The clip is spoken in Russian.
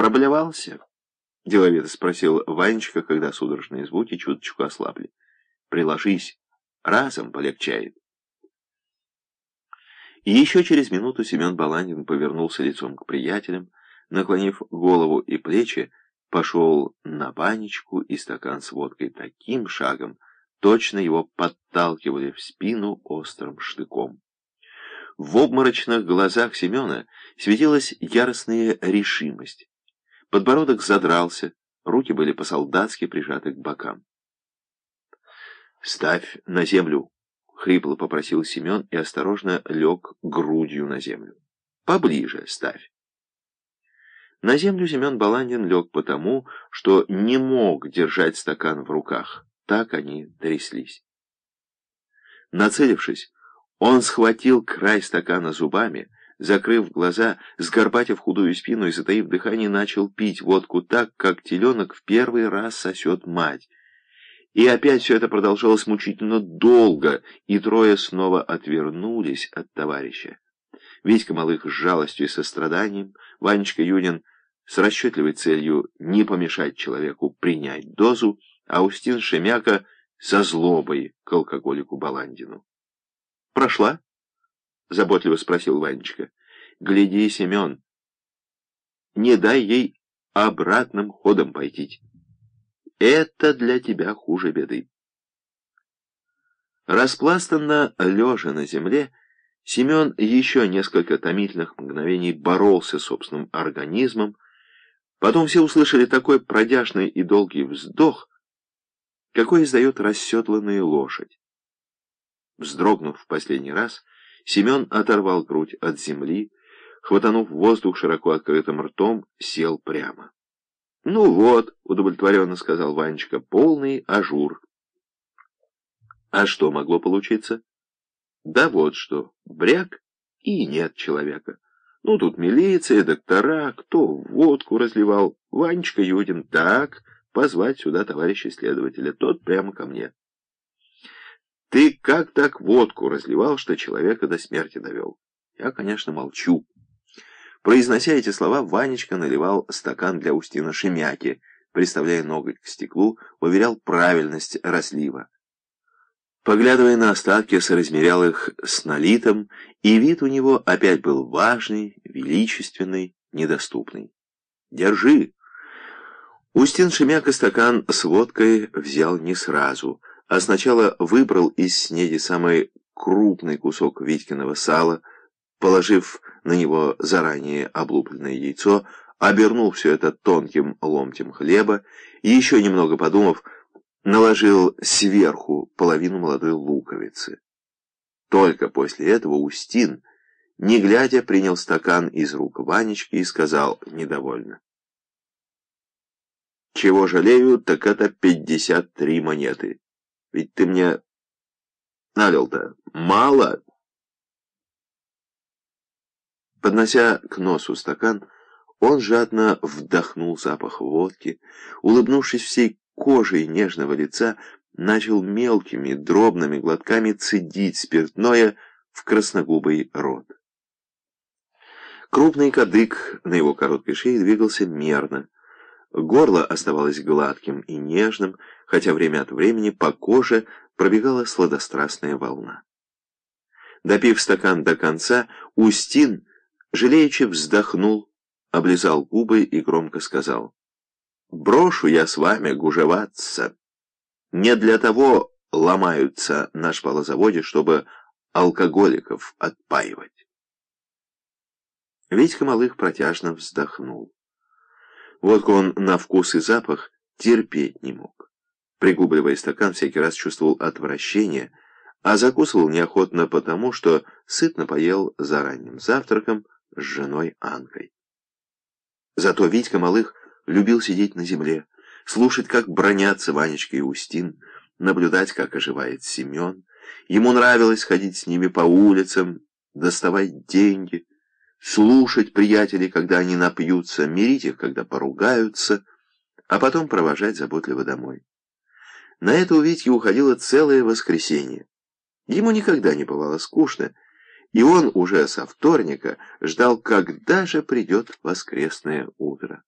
Проблевался? — деловито спросил Ванечка, когда судорожные звуки чуточку ослабли. — Приложись, разом полегчает. И еще через минуту Семен Баландин повернулся лицом к приятелям, наклонив голову и плечи, пошел на банечку и стакан с водкой таким шагом, точно его подталкивали в спину острым штыком. В обморочных глазах Семена светилась яростная решимость. Подбородок задрался, руки были по-солдатски прижаты к бокам. «Ставь на землю!» — хрипло попросил Семен и осторожно лег грудью на землю. «Поближе ставь!» На землю Семен Баландин лег потому, что не мог держать стакан в руках. Так они тряслись. Нацелившись, он схватил край стакана зубами, закрыв глаза, сгорбатив худую спину и, затаив дыхание, начал пить водку так, как теленок в первый раз сосет мать. И опять все это продолжалось мучительно долго, и трое снова отвернулись от товарища. Витька Малых с жалостью и состраданием, Ванечка Юнин с расчетливой целью не помешать человеку принять дозу, а Устин Шемяка со злобой к алкоголику Баландину. «Прошла?» — заботливо спросил Ванечка. «Гляди, Семен, не дай ей обратным ходом пойти. Это для тебя хуже беды». Распластанно лежа на земле, Семен еще несколько томительных мгновений боролся с собственным организмом, потом все услышали такой протяжный и долгий вздох, какой издает расседланная лошадь. Вздрогнув в последний раз, Семен оторвал грудь от земли, хватанув воздух широко открытым ртом, сел прямо. — Ну вот, — удовлетворенно сказал Ванечка, — полный ажур. А что могло получиться? Да вот что, бряк и нет человека. Ну, тут милиция, доктора, кто водку разливал. Ванечка Юдин, так, позвать сюда товарища следователя, тот прямо ко мне. Ты как так водку разливал, что человека до смерти довел? Я, конечно, молчу. Произнося эти слова, Ванечка наливал стакан для Устина Шемяки, приставляя ноготь к стеклу, уверял правильность разлива. Поглядывая на остатки, соразмерял их с налитом, и вид у него опять был важный, величественный, недоступный. «Держи!» Устин Шемяка стакан с водкой взял не сразу — а сначала выбрал из снеди самый крупный кусок Витькиного сала, положив на него заранее облупленное яйцо, обернул все это тонким ломтем хлеба и, еще немного подумав, наложил сверху половину молодой луковицы. Только после этого Устин, не глядя, принял стакан из рук Ванечки и сказал недовольно. «Чего жалею, так это пятьдесят три монеты». Ведь ты мне налил-то мало. Поднося к носу стакан, он жадно вдохнул запах водки, улыбнувшись всей кожей нежного лица, начал мелкими, дробными глотками цедить спиртное в красногубый рот. Крупный кадык на его короткой шее двигался мерно, Горло оставалось гладким и нежным, хотя время от времени по коже пробегала сладострастная волна. Допив стакан до конца, Устин, жалеючи, вздохнул, облизал губы и громко сказал, «Брошу я с вами гужеваться. Не для того ломаются на шпалозаводе, чтобы алкоголиков отпаивать». Витька Малых протяжно вздохнул. Водку он на вкус и запах терпеть не мог. Пригубливая стакан, всякий раз чувствовал отвращение, а закусывал неохотно потому, что сытно поел за ранним завтраком с женой Анкой. Зато Витька Малых любил сидеть на земле, слушать, как бронятся Ванечка и Устин, наблюдать, как оживает Семен. Ему нравилось ходить с ними по улицам, доставать деньги, слушать приятелей, когда они напьются, мирить их, когда поругаются, а потом провожать заботливо домой. На это у Витьки уходило целое воскресенье. Ему никогда не бывало скучно, и он уже со вторника ждал, когда же придет воскресное утро.